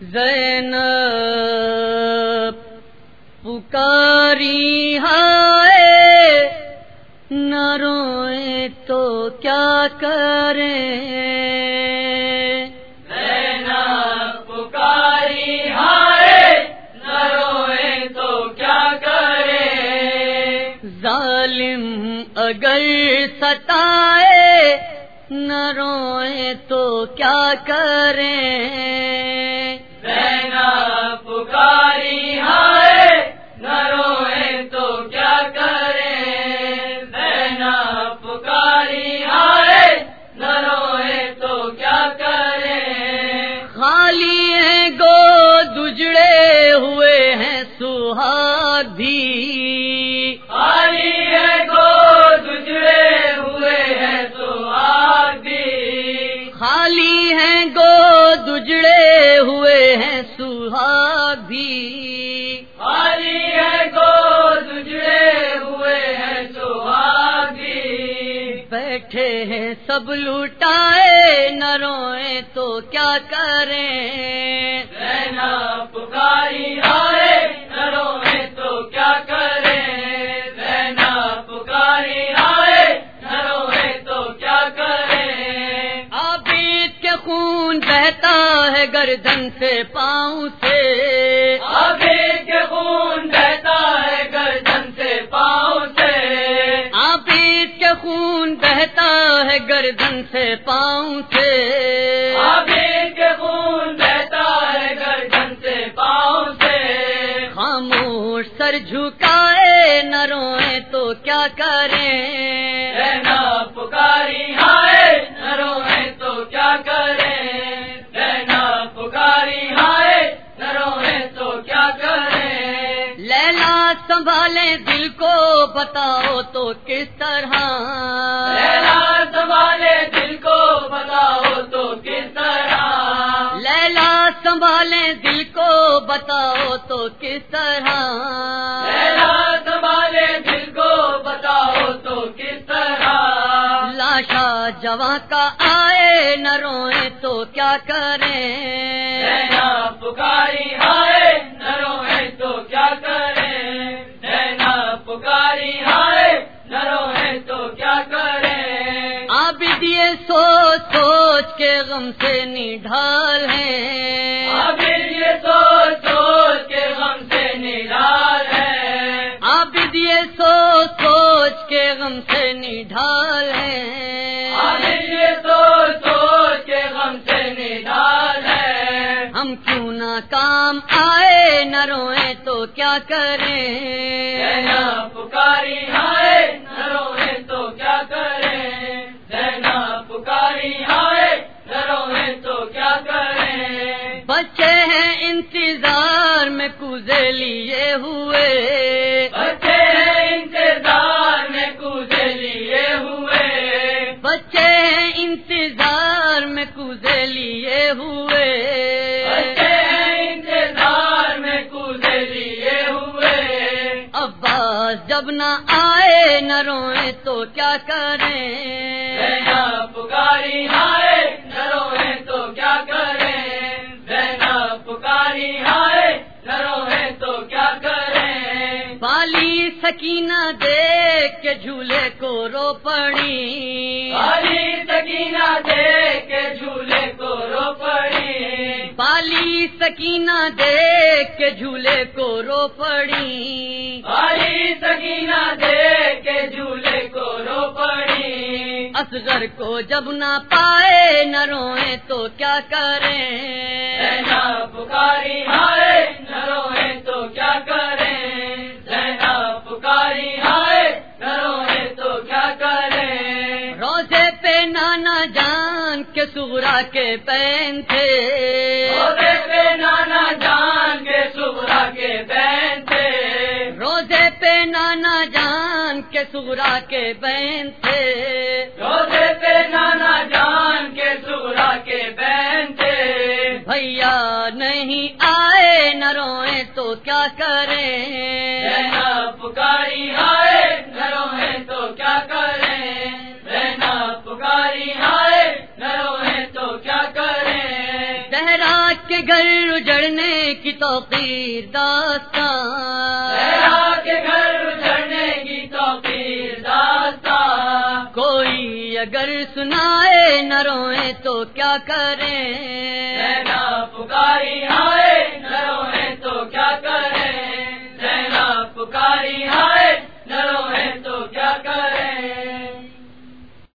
زین پکاری ہائے نہ روئے تو کیا کریں؟ پکاری نہ روئے تو کیا کرے ظالم اگر ستائے نہ روئے تو کیا کریں؟ سہاگ بھی خالی ہے گو دجڑے ہوئے ہیں آگی بیٹھے ہیں سب لوٹائے نہ روئیں تو کیا کریں؟ پکاری آئے ہے گردن سے پاؤں سے۔ آگے کے خون بہتا ہے گردن سے پاؤں سے۔ آبید کے خون بہتا ہے گردن سے پاؤں سے۔ آگے کے خون بہتا ہے گردن سے پاؤں سے۔ خاموش سر جھکائے نہ روئیں تو کیا کریں؟ سنبھالے دل کو بتاؤ تو کس طرح؟ لیلا سنبھالے دل کو بتاؤ تو کس طرح؟ لیلا سنبھالے دل کو بتاؤ تو کس طرح؟ لیلا سنبھالے دل کو بتاؤ تو کس طرح؟ لاشا جواں کا آئے نہ روئیں تو کیا کریں؟ غم سے نڈھال ہیں۔ ابھی یہ سوچ سوچ کے غم سے نرال ہے آپ دیے سوچ سوچ کے غم سے نڈھال ہیں۔ یہ سوچ سوچ کے غم سے نرال ہے ہم کیوں نہ کام آئے نہ روئیں تو کیا کریں؟ پکاری آئے بچے ہیں انتظار میں کوزے لیے ہوئے۔ بچے ہیں انتظار میں کودے لیے ہوئے۔ بچے ہیں انتظار میں کوزے لیے ہوئے۔ بچے ہیں انتظار میں لیے ہوئے۔ عباس جب نہ آئے نہ روئیں تو کیا کریں؟ پکاری آئے سکینہ دیکھ کے جھولے کو رو پڑی۔ والی سکینہ دے کے جھولے کو رو پڑی۔ بالی سکینہ دیکھ کے جھولے کو رو پڑی۔ والی سکینہ دے کے جھولے کو رو پڑی۔ اصغر کو جب نہ پائے نہ روئیں تو کیا کریں؟ پکاری نانا جان کے سغرا کے پین تھے۔ روزے پہ نانا جان کے سبرا کے بہن تھے۔ روزے پہ نانا جان کے سغرا کے بین تھے۔ روزے پہ نانا جان کے سبرا کے بہن تھے۔ بھیا نہیں آئے نہ روئیں تو کیا کریں۔ پکاری آئے گھر اجڑنے کی توقیر داستان۔ کے گھر اجڑنے کی توقیر داستان۔ کوئی اگر سنائے نہ روئے تو کیا کریں؟